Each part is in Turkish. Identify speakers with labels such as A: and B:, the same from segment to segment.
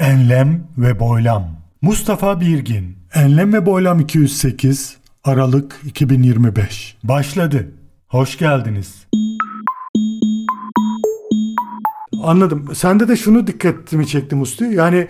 A: Enlem ve Boylam Mustafa Birgin Enlem ve Boylam 208 Aralık 2025 Başladı. Hoş geldiniz. Anladım. Sende de şunu dikkatimi çekti Musti. Yani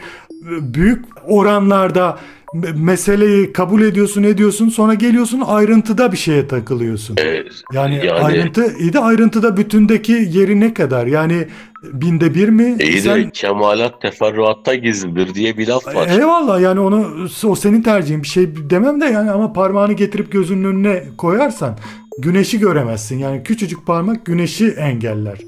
A: büyük oranlarda me- meseleyi kabul ediyorsun ediyorsun sonra geliyorsun ayrıntıda bir şeye takılıyorsun.
B: Evet,
A: Yani,
B: yani-
A: ayrıntı iyi de ayrıntıda bütündeki yeri ne kadar? Yani binde bir mi?
B: İyi
A: Sen-
B: de kemalat teferruatta gizlidir diye bir laf var.
A: Eyvallah yani onu o senin tercihin bir şey demem de yani ama parmağını getirip gözünün önüne koyarsan güneşi göremezsin. Yani küçücük parmak güneşi engeller.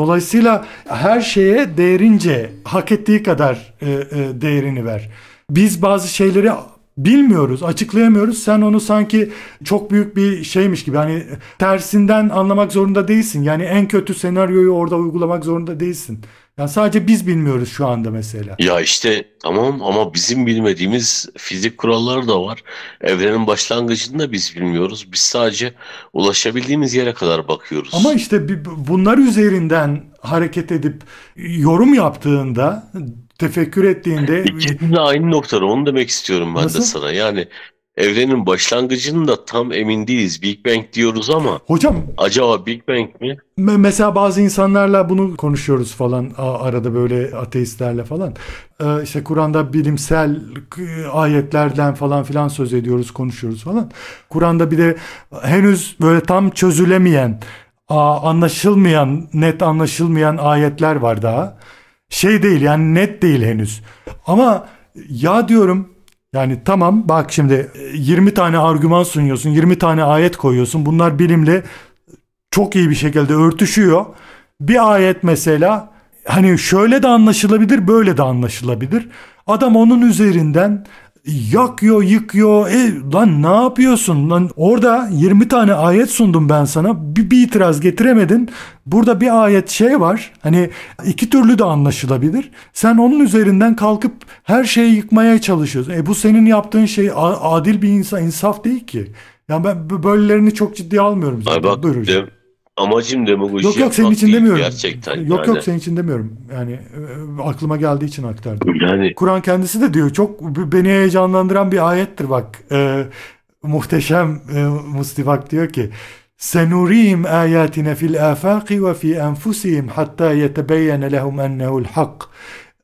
A: Dolayısıyla her şeye değerince hak ettiği kadar e, e, değerini ver. Biz bazı şeyleri bilmiyoruz, açıklayamıyoruz. Sen onu sanki çok büyük bir şeymiş gibi hani tersinden anlamak zorunda değilsin. Yani en kötü senaryoyu orada uygulamak zorunda değilsin. Yani sadece biz bilmiyoruz şu anda mesela.
B: Ya işte tamam ama bizim bilmediğimiz fizik kuralları da var. Evrenin başlangıcını da biz bilmiyoruz. Biz sadece ulaşabildiğimiz yere kadar bakıyoruz.
A: Ama işte bunlar üzerinden hareket edip yorum yaptığında, tefekkür ettiğinde
B: İkisi de aynı noktada onu demek istiyorum ben
A: Nasıl?
B: de sana. Yani evrenin başlangıcını da tam emin değiliz. Big Bang diyoruz ama
A: hocam
B: acaba Big Bang mi?
A: me- mesela bazı insanlarla bunu konuşuyoruz falan a- arada böyle ateistlerle falan. Ee, işte Kur'an'da bilimsel k- ayetlerden falan filan söz ediyoruz, konuşuyoruz falan. Kur'an'da bir de henüz böyle tam çözülemeyen, a- anlaşılmayan, net anlaşılmayan ayetler var daha. Şey değil yani net değil henüz. Ama ya diyorum yani tamam bak şimdi e, 20 tane argüman sunuyorsun, 20 tane ayet koyuyorsun. Bunlar bilimle çok iyi bir şekilde örtüşüyor. Bir ayet mesela hani şöyle de anlaşılabilir, böyle de anlaşılabilir. Adam onun üzerinden yakıyor, yıkıyor. E, lan ne yapıyorsun? Lan orada 20 tane ayet sundum ben sana. Bir, bir itiraz getiremedin. Burada bir ayet şey var. Hani iki türlü de anlaşılabilir. Sen onun üzerinden kalkıp her şeyi yıkmaya çalışıyorsun. E bu senin yaptığın şey adil bir insan, insaf değil ki. Yani ben böylelerini çok ciddiye almıyorum zaten.
B: Ay bak
A: Buyur hocam.
B: Amacım demagoji
A: Yok yok senin
B: yapmak
A: için
B: değil
A: demiyorum.
B: gerçekten.
A: Yok
B: yani.
A: yok senin için demiyorum. Yani e, aklıma geldiği için aktardım.
B: Yani
A: Kur'an kendisi de diyor çok beni heyecanlandıran bir ayettir bak. E, muhteşem e, Mustifak diyor ki Senurihim ayatine fil afaqi ve fi enfusihim hatta yetebeyyene lehum ennehu'l hak.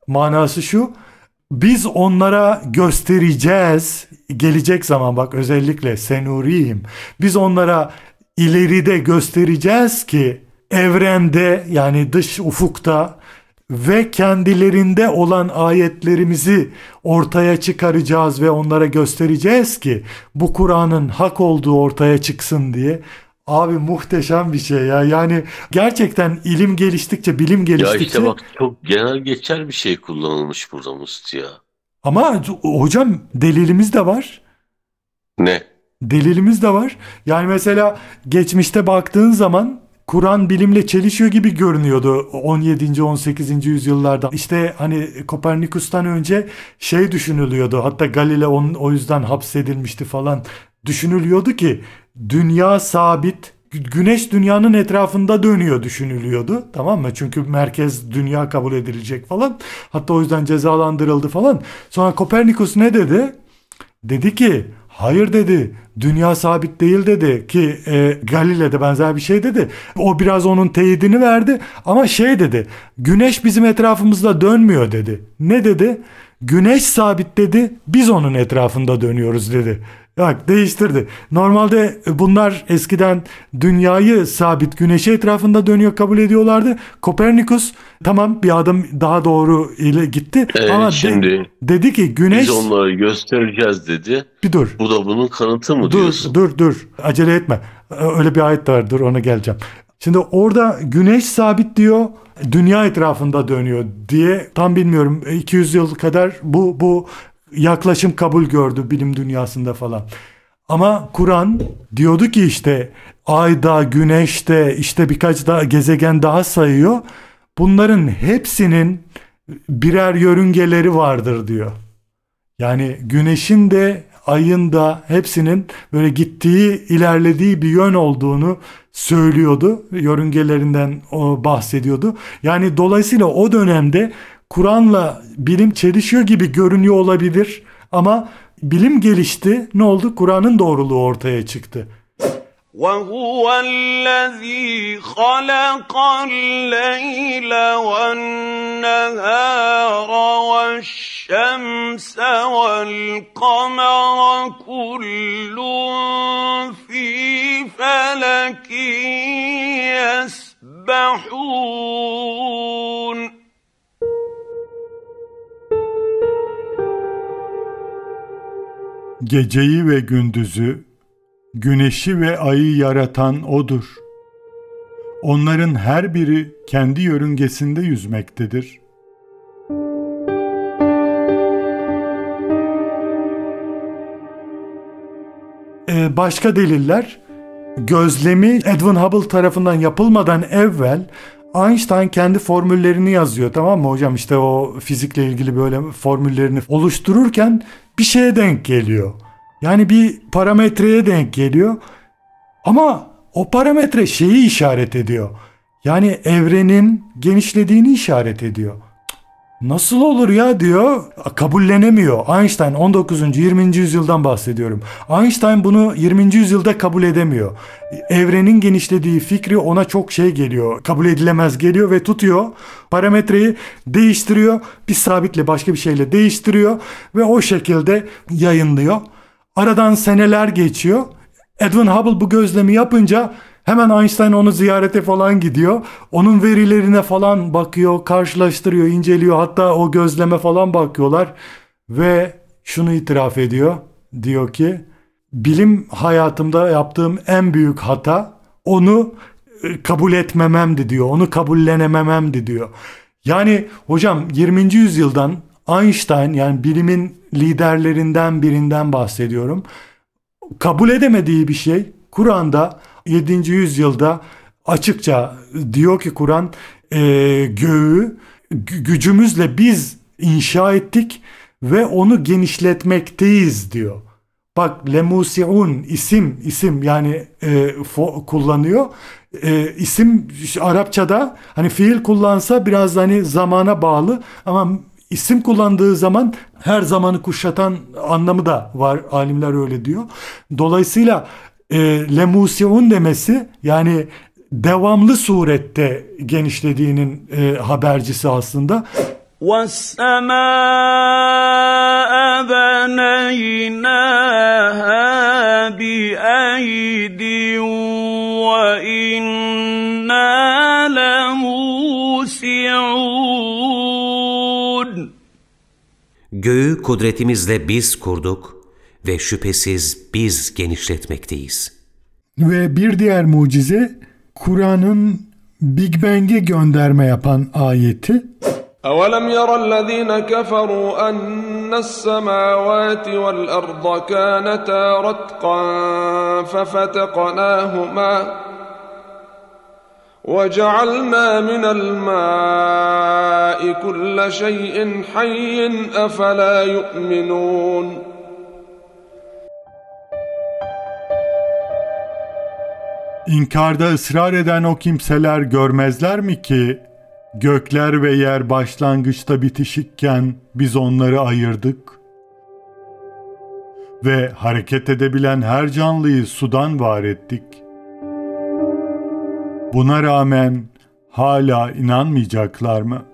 A: Manası şu. Biz onlara göstereceğiz gelecek zaman bak özellikle senurihim. Biz onlara ileride göstereceğiz ki evrende yani dış ufukta ve kendilerinde olan ayetlerimizi ortaya çıkaracağız ve onlara göstereceğiz ki bu Kur'an'ın hak olduğu ortaya çıksın diye. Abi muhteşem bir şey ya. Yani gerçekten ilim geliştikçe, bilim
B: ya
A: geliştikçe
B: işte bak çok genel geçer bir şey kullanılmış burada Musti ya.
A: ama hocam delilimiz de var.
B: Ne?
A: Delilimiz de var. Yani mesela geçmişte baktığın zaman Kur'an bilimle çelişiyor gibi görünüyordu 17. 18. yüzyıllarda. İşte hani Kopernikus'tan önce şey düşünülüyordu. Hatta Galile onun o yüzden hapsedilmişti falan. Düşünülüyordu ki dünya sabit gü- Güneş dünyanın etrafında dönüyor düşünülüyordu. Tamam mı? Çünkü merkez dünya kabul edilecek falan. Hatta o yüzden cezalandırıldı falan. Sonra Kopernikus ne dedi? Dedi ki hayır dedi dünya sabit değil dedi ki e, Galile'de benzer bir şey dedi. O biraz onun teyidini verdi ama şey dedi güneş bizim etrafımızda dönmüyor dedi. Ne dedi? Güneş sabit dedi biz onun etrafında dönüyoruz dedi. Bak değiştirdi. Normalde bunlar eskiden dünyayı sabit güneşi etrafında dönüyor kabul ediyorlardı. Kopernikus tamam bir adım daha doğru ile gitti
B: Ee,
A: ama de-
B: şimdi
A: dedi ki güneş
B: biz onları göstereceğiz dedi.
A: bir dur.
B: Bu da bunun kanıtı mı
A: Dur
B: diyorsun?
A: dur dur. Acele etme. Öyle bir ayet var. Dur ona geleceğim. Şimdi orada güneş sabit diyor. Dünya etrafında dönüyor diye tam bilmiyorum 200 yıl kadar bu bu yaklaşım kabul gördü bilim dünyasında falan. Ama Kur'an diyordu ki işte ayda, güneşte işte birkaç daha gezegen daha sayıyor. Bunların hepsinin birer yörüngeleri vardır diyor. Yani güneşin de ayın da hepsinin böyle gittiği, ilerlediği bir yön olduğunu söylüyordu. Yörüngelerinden o bahsediyordu. Yani dolayısıyla o dönemde Kur'an'la bilim çelişiyor gibi görünüyor olabilir ama bilim gelişti. Ne oldu? Kur'an'ın doğruluğu ortaya çıktı.
C: وهو الذي خلق الليل والنهار والشمس والقمر كل في فلك يسبحون
A: Geceyi ve gündüzü, güneşi ve ayı yaratan O'dur. Onların her biri kendi yörüngesinde yüzmektedir. Ee, başka deliller, gözlemi Edwin Hubble tarafından yapılmadan evvel Einstein kendi formüllerini yazıyor tamam mı hocam işte o fizikle ilgili böyle formüllerini oluştururken bir şeye denk geliyor. Yani bir parametreye denk geliyor. Ama o parametre şeyi işaret ediyor. Yani evrenin genişlediğini işaret ediyor. Nasıl olur ya diyor. Kabullenemiyor. Einstein 19. 20. yüzyıldan bahsediyorum. Einstein bunu 20. yüzyılda kabul edemiyor. Evrenin genişlediği fikri ona çok şey geliyor. Kabul edilemez geliyor ve tutuyor. Parametreyi değiştiriyor. Bir sabitle başka bir şeyle değiştiriyor ve o şekilde yayınlıyor. Aradan seneler geçiyor. Edwin Hubble bu gözlemi yapınca hemen Einstein onu ziyarete falan gidiyor. Onun verilerine falan bakıyor, karşılaştırıyor, inceliyor. Hatta o gözleme falan bakıyorlar ve şunu itiraf ediyor. Diyor ki bilim hayatımda yaptığım en büyük hata onu e, kabul etmememdi diyor. Onu kabullenemememdi diyor. Yani hocam 20. yüzyıldan Einstein yani bilimin liderlerinden birinden bahsediyorum. Kabul edemediği bir şey Kur'an'da 7. yüzyılda açıkça diyor ki Kur'an e, göğü gü- gücümüzle biz inşa ettik ve onu genişletmekteyiz diyor. Bak lemusiun isim isim yani e, fo- kullanıyor. E, isim Arapçada hani fiil kullansa biraz hani zamana bağlı ama isim kullandığı zaman her zamanı kuşatan anlamı da var. Alimler öyle diyor. Dolayısıyla e, lemusiun demesi yani devamlı surette genişlediğinin e, habercisi aslında.
C: والسماء بنيناها بأيد وإنا لموسعون
D: Göğü kudretimizle biz kurduk ve şüphesiz biz genişletmekteyiz.
A: Ve bir diğer mucize Kur'an'ın Big Bang'e gönderme yapan ayeti.
E: أولم ير الذين كفروا أن السماوات والأرض كانتا رتقا ففتقناهما وجعلنا من الماء كل شيء حي أفلا يؤمنون
A: İnkarda ısrar eden o kimseler görmezler mi ki gökler ve yer başlangıçta bitişikken biz onları ayırdık ve hareket edebilen her canlıyı sudan var ettik. Buna rağmen hala inanmayacaklar mı?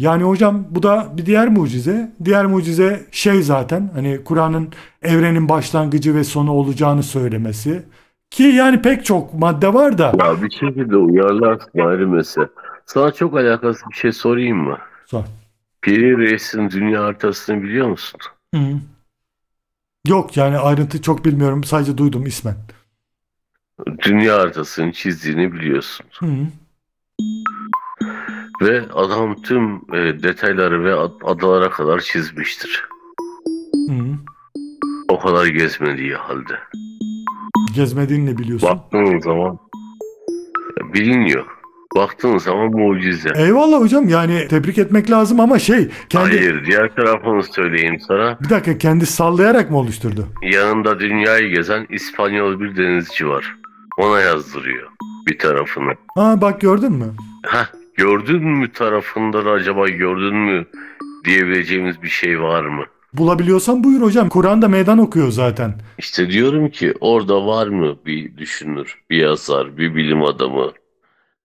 A: Yani hocam bu da bir diğer mucize. Diğer mucize şey zaten hani Kur'an'ın evrenin başlangıcı ve sonu olacağını söylemesi. Ki yani pek çok madde var da.
B: Ya bir şekilde uyarlarsın ayrı mesele. Sana çok alakasız bir şey sorayım mı?
A: Sor.
B: Piri Reis'in dünya haritasını biliyor musun?
A: Hı. Yok yani ayrıntı çok bilmiyorum. Sadece duydum ismen.
B: Dünya haritasını çizdiğini biliyorsun.
A: Hı.
B: Ve adam tüm e, detayları ve ad- adalara kadar çizmiştir.
A: Hı.
B: O kadar gezmediği halde.
A: Gezmediğini ne biliyorsun?
B: Baktığın zaman e, biliniyor. Baktığın zaman mucize.
A: Eyvallah hocam yani tebrik etmek lazım ama şey kendi
B: Hayır, diğer tarafını söyleyeyim sana.
A: bir dakika kendi sallayarak mı oluşturdu?
B: Yanında dünyayı gezen İspanyol bir denizci var. Ona yazdırıyor bir tarafını.
A: Ha bak gördün mü?
B: Heh, gördün mü tarafında da acaba gördün mü diyebileceğimiz bir şey var mı?
A: Bulabiliyorsan buyur hocam. Kur'an da meydan okuyor zaten.
B: İşte diyorum ki orada var mı bir düşünür, bir yazar, bir bilim adamı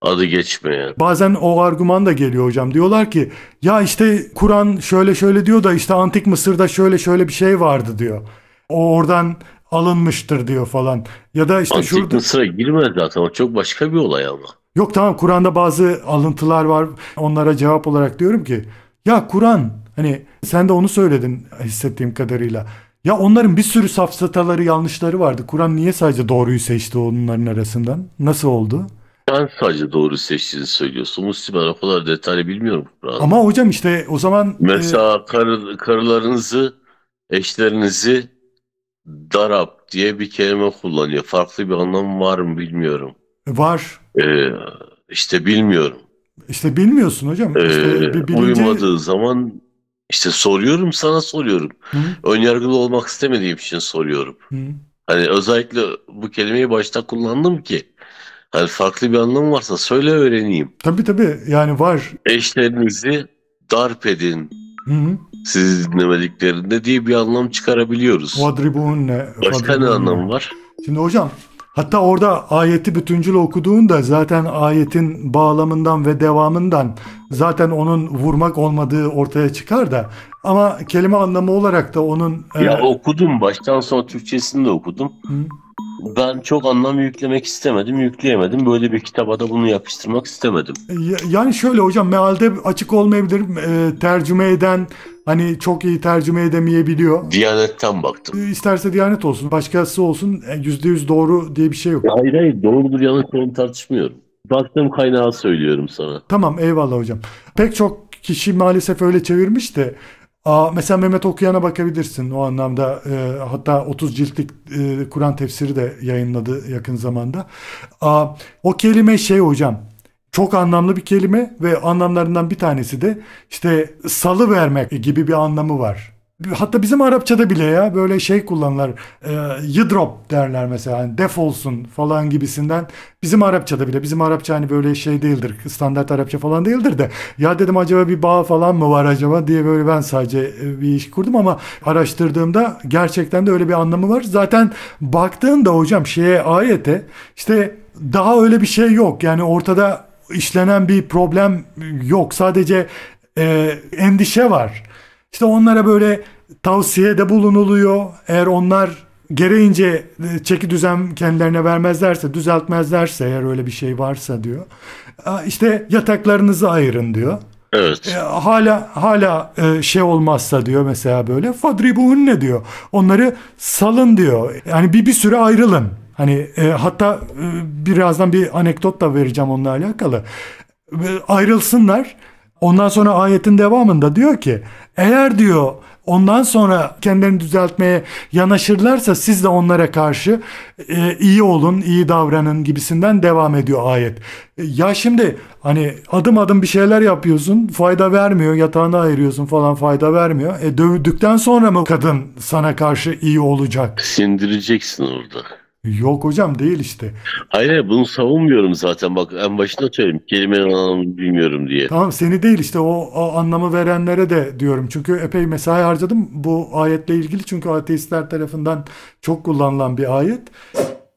B: adı geçmeyen.
A: Bazen o argüman da geliyor hocam. Diyorlar ki ya işte Kur'an şöyle şöyle diyor da işte antik Mısır'da şöyle şöyle bir şey vardı diyor. O oradan alınmıştır diyor falan. Ya da işte
B: Antik
A: şurada
B: Mısır'a girmez zaten o çok başka bir olay ama.
A: Yok tamam Kur'an'da bazı alıntılar var. Onlara cevap olarak diyorum ki ya Kur'an hani sen de onu söyledin hissettiğim kadarıyla. Ya onların bir sürü safsataları yanlışları vardı. Kur'an niye sadece doğruyu seçti onların arasından? Nasıl oldu?
B: Sen sadece doğru seçtiğini söylüyorsun. Ben o kadar detaylı bilmiyorum Kur'an.
A: Ama hocam işte o zaman e,
B: Mesela karı, karılarınızı, eşlerinizi darap diye bir kelime kullanıyor. Farklı bir anlam var mı bilmiyorum.
A: Var.
B: Ee, işte bilmiyorum.
A: İşte bilmiyorsun hocam.
B: Ee,
A: İşte bir bilince...
B: uymadığı zaman işte soruyorum sana soruyorum.
A: Hı,
B: Önyargılı olmak istemediğim için soruyorum.
A: hı.
B: Hani özellikle bu kelimeyi başta kullandım ki hani farklı bir anlam varsa söyle öğreneyim.
A: Tabii tabii yani var.
B: Eşlerinizi darp edin
A: Hı hı.
B: sizi dinlemediklerinde diye bir anlam çıkarabiliyoruz.
A: Vadribuhunne.
B: Başka ne
A: vadribuhunne.
B: anlamı var?
A: Şimdi hocam hatta orada ayeti bütüncül okuduğunda zaten ayetin bağlamından ve devamından zaten onun vurmak olmadığı ortaya çıkar da ama kelime anlamı olarak da onun e,
B: Ya okudum baştan sona Türkçesini de okudum.
A: Hı.
B: Ben çok anlam yüklemek istemedim, yükleyemedim. Böyle bir kitaba da bunu yapıştırmak istemedim.
A: Ya- Yani şöyle hocam mealde açık olmayabilir. E, tercüme eden hani çok iyi tercüme edemeyebiliyor.
B: Diyanetten baktım.
A: E, İsterse Diyanet olsun, başkası olsun e, yüzde yüz doğru diye bir şey yok.
B: Hayır hayır doğrudur yanlış onu tartışmıyorum. Baktığım kaynağı söylüyorum sana.
A: Tamam eyvallah hocam. Pek çok kişi maalesef öyle çevirmiş de Aa, mesela Mehmet Okuyan'a bakabilirsin o anlamda. E, hatta 30 ciltlik e, Kur'an tefsiri de yayınladı yakın zamanda. Aa, o kelime şey hocam çok anlamlı bir kelime ve anlamlarından bir tanesi de işte salı vermek gibi bir anlamı var. Hatta bizim Arapçada bile ya böyle şey kullanırlar. E, yıdrop derler mesela. Hani defolsun falan gibisinden. Bizim Arapçada bile. Bizim Arapça hani böyle şey değildir. Standart Arapça falan değildir de. Ya dedim acaba bir bağ falan mı var acaba diye böyle ben sadece e, bir iş kurdum ama araştırdığımda gerçekten de öyle bir anlamı var. Zaten baktığında hocam şeye ayete işte daha öyle bir şey yok. Yani ortada işlenen bir problem yok. Sadece e, endişe var. İşte onlara böyle tavsiyede bulunuluyor. Eğer onlar gereğince e, çeki düzen kendilerine vermezlerse, düzeltmezlerse eğer öyle bir şey varsa diyor. "Aa, İşte yataklarınızı ayırın diyor.
B: Evet.
A: E, hala hala e, şey olmazsa diyor mesela böyle fadribuhunne diyor. Onları salın diyor. Yani bir bir süre ayrılın. Hani e, hatta e, birazdan bir anekdot da vereceğim onunla alakalı. E, ayrılsınlar. Ondan sonra ayetin devamında diyor ki eğer diyor ondan sonra kendilerini düzeltmeye yanaşırlarsa siz de onlara karşı e, iyi olun, iyi davranın gibisinden devam ediyor ayet. E, ya şimdi hani adım adım bir şeyler yapıyorsun fayda vermiyor yatağını ayırıyorsun falan fayda vermiyor. E dövdükten sonra mı kadın sana karşı iyi olacak?
B: Sindireceksin orada.
A: Yok hocam değil işte.
B: Hayır hayır bunu savunmuyorum zaten. Bak en başında söyleyeyim. Kelimenin anlamını bilmiyorum diye.
A: Tamam seni değil işte o, o anlamı verenlere de diyorum. Çünkü epey mesai harcadım bu ayetle ilgili. Çünkü ateistler tarafından çok kullanılan bir ayet.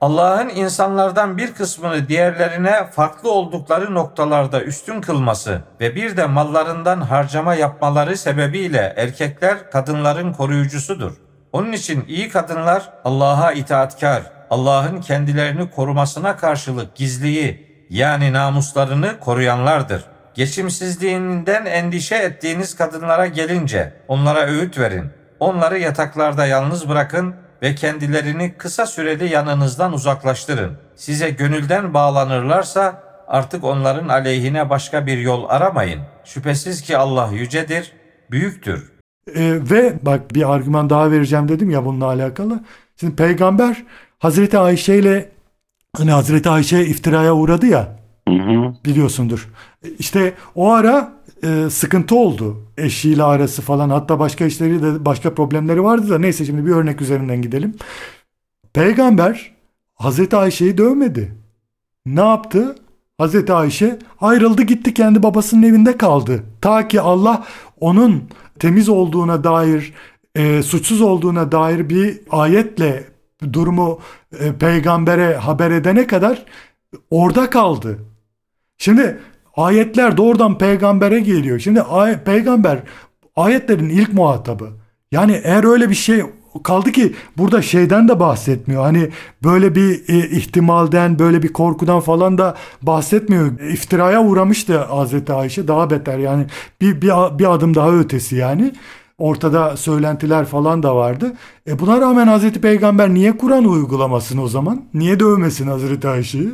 F: Allah'ın insanlardan bir kısmını diğerlerine farklı oldukları noktalarda üstün kılması ve bir de mallarından harcama yapmaları sebebiyle erkekler kadınların koruyucusudur. Onun için iyi kadınlar Allah'a itaatkar, Allah'ın kendilerini korumasına karşılık gizliyi yani namuslarını koruyanlardır. Geçimsizliğinden endişe ettiğiniz kadınlara gelince onlara öğüt verin. Onları yataklarda yalnız bırakın ve kendilerini kısa süreli yanınızdan uzaklaştırın. Size gönülden bağlanırlarsa artık onların aleyhine başka bir yol aramayın. Şüphesiz ki Allah yücedir, büyüktür.
A: Ee, ve bak bir argüman daha vereceğim dedim ya bununla alakalı. Şimdi peygamber Hazreti Ayşe ile hani Hazreti Ayşe iftiraya uğradı ya
B: Hı hı.
A: biliyorsundur. İşte o ara e, sıkıntı oldu. Eşiyle arası falan hatta başka işleri de başka problemleri vardı da neyse şimdi bir örnek üzerinden gidelim. Peygamber Hazreti Ayşe'yi dövmedi. Ne yaptı? Hazreti Ayşe ayrıldı gitti kendi babasının evinde kaldı. Ta ki Allah onun temiz olduğuna dair, e, suçsuz olduğuna dair bir ayetle durumu e, peygambere haber edene kadar orada kaldı. Şimdi ayetler doğrudan peygambere geliyor. Şimdi ay- peygamber ayetlerin ilk muhatabı. Yani eğer öyle bir şey kaldı ki burada şeyden de bahsetmiyor. Hani böyle bir e, ihtimalden, böyle bir korkudan falan da bahsetmiyor. İftiraya uğramıştı Hazreti Ayşe daha beter yani bir, bir, bir adım daha ötesi yani. Ortada söylentiler falan da vardı. E buna rağmen Hazreti Peygamber niye Kur'an uygulamasın o zaman? Niye dövmesin Hazreti Ayşe'yi?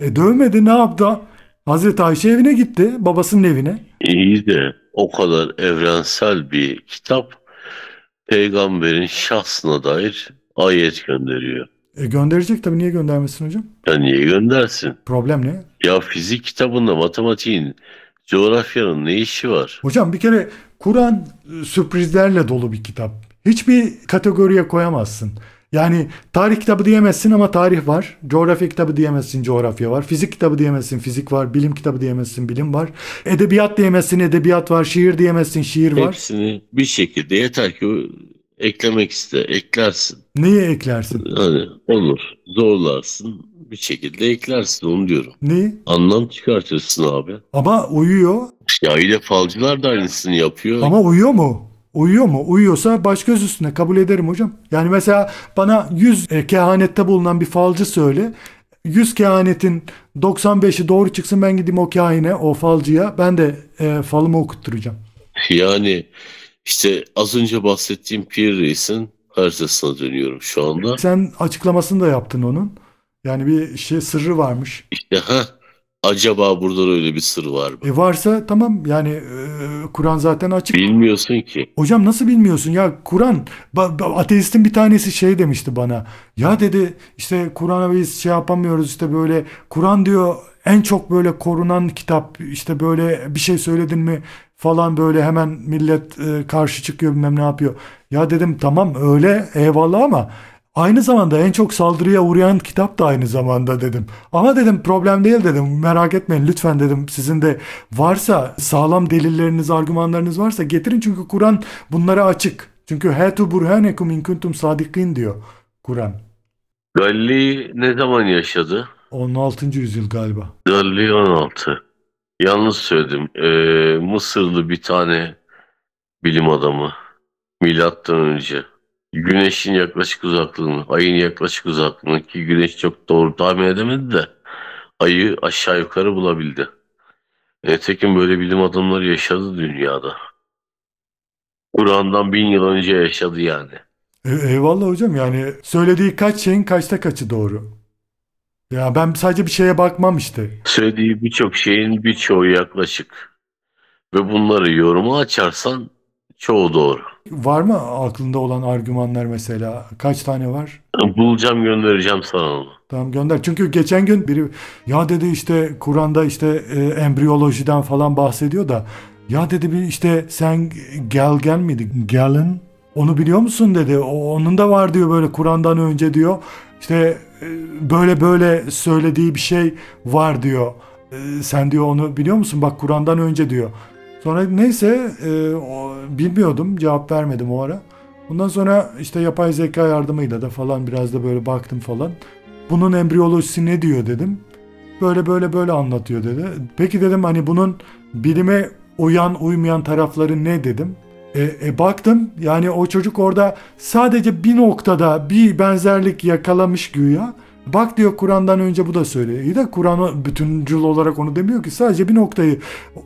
A: E dövmedi ne yaptı? Hazreti Ayşe evine gitti. Babasının evine.
B: İyi de o kadar evrensel bir kitap peygamberin şahsına dair ayet gönderiyor.
A: E gönderecek tabii. Niye göndermesin hocam?
B: Ya niye göndersin?
A: Problem ne?
B: Ya fizik kitabında matematiğin, coğrafyanın ne işi var?
A: Hocam bir kere Kur'an e, sürprizlerle dolu bir kitap. Hiçbir kategoriye koyamazsın. Yani tarih kitabı diyemezsin ama tarih var. Coğrafya kitabı diyemezsin, coğrafya var. Fizik kitabı diyemezsin, fizik var. Bilim kitabı diyemezsin, bilim var. Edebiyat diyemezsin, edebiyat var. Şiir diyemezsin, şiir var.
B: Hepsini bir şekilde yeter ki eklemek iste, eklersin.
A: Neyi eklersin?
B: Hani olur, zorlarsın, bir şekilde eklersin onu diyorum.
A: Neyi?
B: Anlam çıkartırsın abi.
A: Ama uyuyor.
B: Ya ile falcılar da aynısını yapıyor.
A: Ama uyuyor mu? Uyuyor mu? Uyuyorsa baş göz üstüne kabul ederim hocam. Yani mesela bana 100 e, kehanette bulunan bir falcı söyle. 100 kehanetin 95'i doğru çıksın ben gideyim o kahine, o falcıya. Ben de e, falımı okutturacağım.
B: Yani işte az önce bahsettiğim Pir Reis'in haritasına dönüyorum şu anda.
A: Sen açıklamasını da yaptın onun. Yani bir şey sırrı varmış.
B: İşte ha acaba burada da öyle bir sır var mı?
A: E varsa tamam yani e, Kur'an zaten açık.
B: Bilmiyorsun ki.
A: Hocam nasıl bilmiyorsun ya Kur'an ba- ba- ateistin bir tanesi şey demişti bana ya dedi işte Kur'an'a biz şey yapamıyoruz işte böyle Kur'an diyor en çok böyle korunan kitap işte böyle bir şey söyledin mi falan böyle hemen millet e, karşı çıkıyor bilmem ne yapıyor. Ya dedim tamam öyle eyvallah ama aynı zamanda en çok saldırıya uğrayan kitap da aynı zamanda dedim. Ama dedim problem değil dedim merak etmeyin lütfen dedim sizin de varsa sağlam delilleriniz argümanlarınız varsa getirin çünkü Kur'an bunlara açık. Çünkü hetu burhanekum in kuntum sadikin diyor Kur'an.
B: Galilei ne zaman yaşadı?
A: 16. yüzyıl galiba.
B: Galilei 16. Yalnız söyledim. Ee, Mısırlı bir tane bilim adamı. Milattan önce. Güneşin yaklaşık uzaklığını, ayın yaklaşık uzaklığını ki güneş çok doğru tahmin edemedi de ayı aşağı yukarı bulabildi. Nitekim böyle bilim adamları yaşadı dünyada. Kur'an'dan bin yıl önce yaşadı yani.
A: E, eyvallah hocam yani söylediği kaç şeyin kaçta kaçı doğru. Ya ben sadece bir şeye bakmam işte.
B: Söylediği birçok şeyin birçoğu yaklaşık. Ve bunları yoruma açarsan çoğu doğru.
A: Var mı aklında olan argümanlar mesela? Kaç tane var?
B: Bulacağım göndereceğim sana onu.
A: Tamam gönder. Çünkü geçen gün biri ya dedi işte Kur'an'da işte e, embriyolojiden falan bahsediyor da ya dedi bir işte sen Gelgen miydi? Galen onu biliyor musun dedi. O, onun da var diyor böyle Kur'an'dan önce diyor. İşte e, böyle böyle söylediği bir şey var diyor. E, sen diyor onu biliyor musun? Bak Kur'an'dan önce diyor. Sonra neyse e, o, bilmiyordum cevap vermedim o ara. Ondan sonra işte yapay zeka yardımıyla da falan biraz da böyle baktım falan. Bunun embriyolojisi ne diyor dedim. Böyle böyle böyle anlatıyor dedi. Peki dedim hani bunun bilime uyan uymayan tarafları ne dedim. E, e, baktım yani o çocuk orada sadece bir noktada bir benzerlik yakalamış güya. Bak diyor Kur'an'dan önce bu da söylüyor. İyi de Kur'an bütüncül olarak onu demiyor ki sadece bir noktayı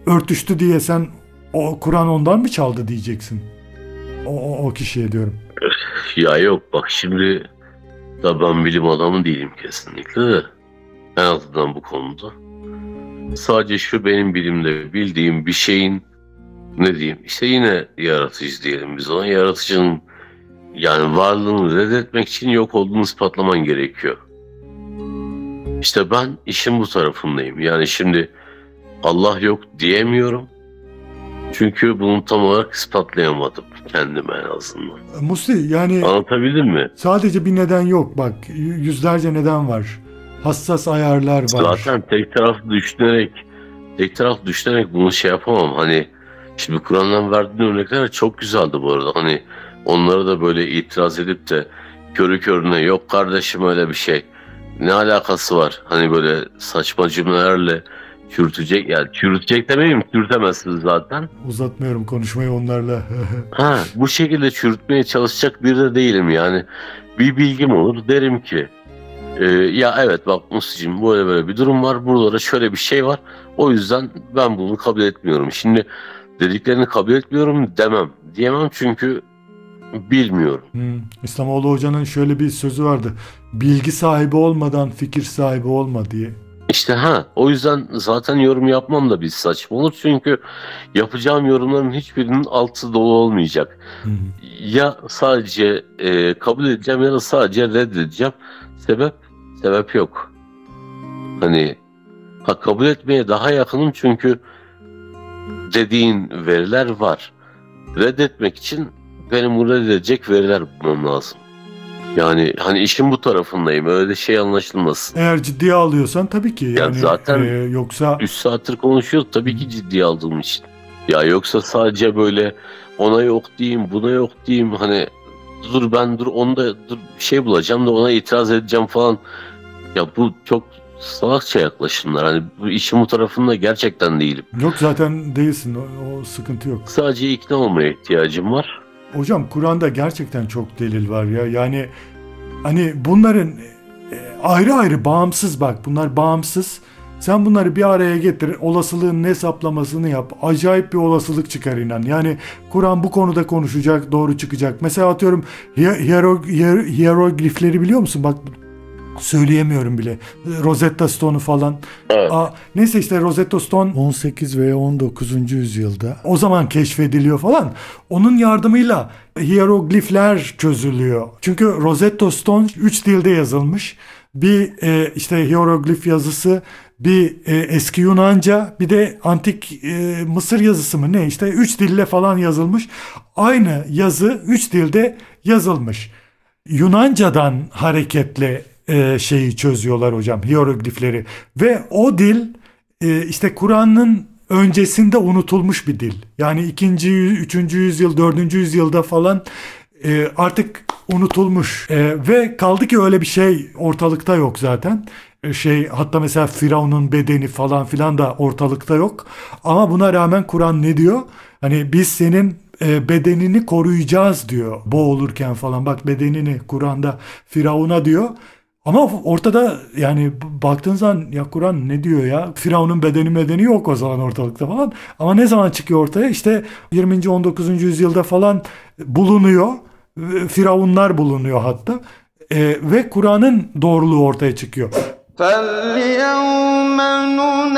A: örtüştü diye sen o Kur'an ondan mı çaldı diyeceksin. O, o, o kişiye diyorum.
B: Ya yok bak şimdi da ben bilim adamı değilim kesinlikle de en azından bu konuda. Sadece şu benim bilimde bildiğim bir şeyin ne diyeyim işte yine yaratıcı diyelim biz ona yaratıcının yani varlığını reddetmek için yok olduğunu ispatlaman gerekiyor. İşte ben işin bu tarafındayım. Yani şimdi Allah yok diyemiyorum. Çünkü bunu tam olarak ispatlayamadım kendime en azından.
A: Musti yani
B: Anlatabildim mi?
A: sadece bir neden yok bak yüzlerce neden var. Hassas ayarlar var.
B: Zaten tek taraflı düşünerek tek taraflı düşünerek bunu şey yapamam. Hani şimdi Kur'an'dan verdiğin örnekler çok güzeldi bu arada. Hani onlara da böyle itiraz edip de körü körüne yok kardeşim öyle bir şey. Ne alakası var? Hani böyle saçma cümlelerle çürütecek yani çürütecek demeyeyim çürütemezsiniz zaten.
A: Uzatmıyorum konuşmayı onlarla.
B: Ha bu şekilde çürütmeye çalışacak biri de değilim yani. Bir bilgim olur derim ki e, ya evet bak Musicim böyle böyle bir durum var. Burada da şöyle bir şey var. O yüzden ben bunu kabul etmiyorum. Şimdi dediklerini kabul etmiyorum demem. Diyemem çünkü bilmiyorum.
A: Hmm, İslamoğlu Hoca'nın şöyle bir sözü vardı. Bilgi sahibi olmadan fikir sahibi olma diye.
B: İşte ha o yüzden zaten yorum yapmam da bir saçma olur. Çünkü yapacağım yorumların hiçbirinin altı dolu olmayacak.
A: Hı hı.
B: ya sadece e, kabul edeceğim ya da sadece reddedeceğim. Sebep? Sebep yok. Hani ha, kabul etmeye daha yakınım çünkü dediğin veriler var. Reddetmek için benim bu reddedecek veriler bulmam lazım. Yani hani işin bu tarafındayım. Öyle şey anlaşılmasın.
A: Eğer ciddiye alıyorsan tabii ki. Yani,
B: zaten-
A: e, yoksa
B: 3 saattir konuşuyoruz tabii ki ciddiye aldığım için. Ya yoksa sadece böyle ona yok diyeyim, buna yok diyeyim hani dur ben dur onu da dur bir şey bulacağım da ona itiraz edeceğim falan. Ya bu çok salakça yaklaşımlar. Hani bu işin bu tarafında gerçekten değilim.
A: yok zaten değilsin. O, o sıkıntı yok.
B: Sadece ikna olmaya ihtiyacım var.
A: Hocam Kur'an'da gerçekten çok delil var ya. Yani hani bunların e, ayrı ayrı bağımsız bak. Bunlar bağımsız. Sen bunları bir araya getir. Olasılığın hesaplamasını yap. Acayip bir olasılık çıkar inan. Yani Kur'an bu konuda konuşacak, doğru çıkacak. Mesela atıyorum hier- hiero- hier- hieroglifleri biliyor musun? Bak söyleyemiyorum bile. Rosetta Stone'u falan.
B: Evet.
A: Aa, neyse işte Rosetta Stone 18 veya 19. yüzyılda o zaman keşfediliyor falan. Onun yardımıyla hieroglifler çözülüyor. Çünkü Rosetta Stone 3 dilde yazılmış. Bir e, işte hieroglif yazısı, bir e, eski Yunanca, bir de antik e, Mısır yazısı mı ne işte 3 dille falan yazılmış. Aynı yazı 3 dilde yazılmış. Yunanca'dan hareketle e, şeyi çözüyorlar hocam hieroglifleri ve o dil e, işte Kur'an'ın öncesinde unutulmuş bir dil. Yani ikinci, yü- üçüncü yüzyıl, dördüncü yüzyılda falan e, artık unutulmuş E, ve kaldı ki öyle bir şey ortalıkta yok zaten. E, şey hatta mesela Firavun'un bedeni falan filan da ortalıkta yok. Ama buna rağmen Kur'an ne diyor? Hani biz senin e, bedenini koruyacağız diyor boğulurken falan. Bak bedenini Kur'an'da Firavun'a diyor. Ama ortada yani b- baktığın zaman ya Kur'an ne diyor ya? Firavun'un bedeni medeni yok o zaman ortalıkta falan. Ama ne zaman çıkıyor ortaya? İşte 20. 19. yüzyılda falan bulunuyor. E, Firavunlar bulunuyor hatta. E, ve Kur'an'ın doğruluğu ortaya çıkıyor.
G: فاليوم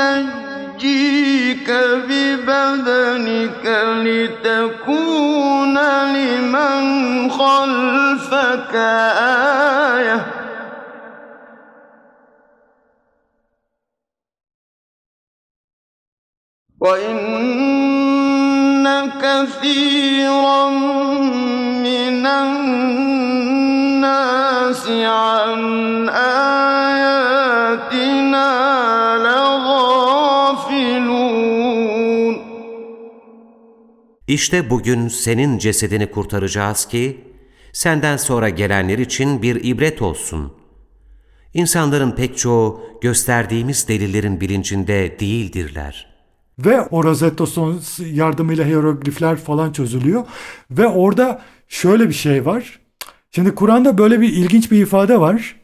G: ننجيك ببدنك لتكون لمن خلفك آية وإن كثيرا من الناس عن آياتنا لغافلون
D: İşte bugün senin cesedini kurtaracağız ki, senden sonra gelenler için bir ibret olsun. İnsanların pek çoğu gösterdiğimiz delillerin bilincinde değildirler.
A: Ve o Rosetta Stone yardımıyla hieroglifler falan çözülüyor. Ve orada şöyle bir şey var. Şimdi Kur'an'da böyle bir ilginç bir ifade var.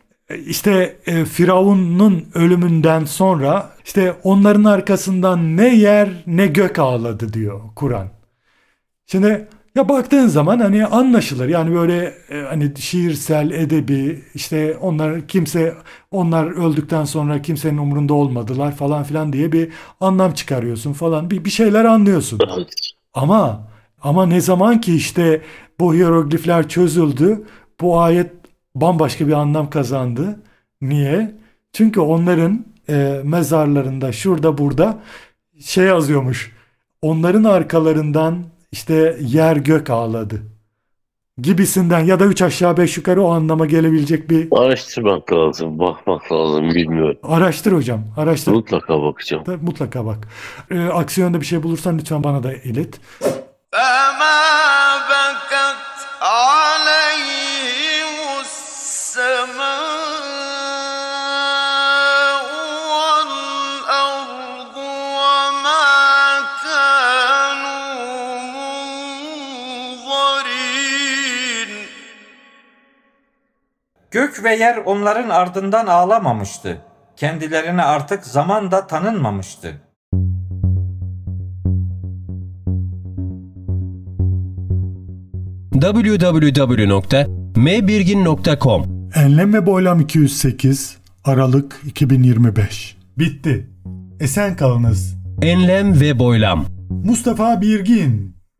A: İşte e, Firavun'un ölümünden sonra işte onların arkasından ne yer ne gök ağladı diyor Kur'an. Şimdi ya baktığın zaman hani anlaşılır yani böyle e, hani şiirsel edebi işte onlar kimse onlar öldükten sonra kimsenin umrunda olmadılar falan filan diye bir anlam çıkarıyorsun falan bir, bir şeyler anlıyorsun. Ama ama ne zaman ki işte bu hieroglifler çözüldü bu ayet bambaşka bir anlam kazandı. Niye? Çünkü onların e, mezarlarında şurada burada şey yazıyormuş. Onların arkalarından işte yer gök ağladı gibisinden ya da üç aşağı beş yukarı o anlama gelebilecek bir
B: Araştırmak lazım, bakmak lazım bilmiyorum.
A: araştır hocam. Araştır.
B: Mutlaka bakacağım.
A: Mutlaka bak. E, aksi yönde bir şey bulursan lütfen bana da ilet.
F: Gök ve yer onların ardından ağlamamıştı. Kendilerine artık zaman da tanınmamıştı.
H: www.mbirgin.com
A: Enlem ve Boylam 208 Aralık 2025 Bitti. Esen kalınız.
H: Enlem ve boylam
A: Mustafa Birgin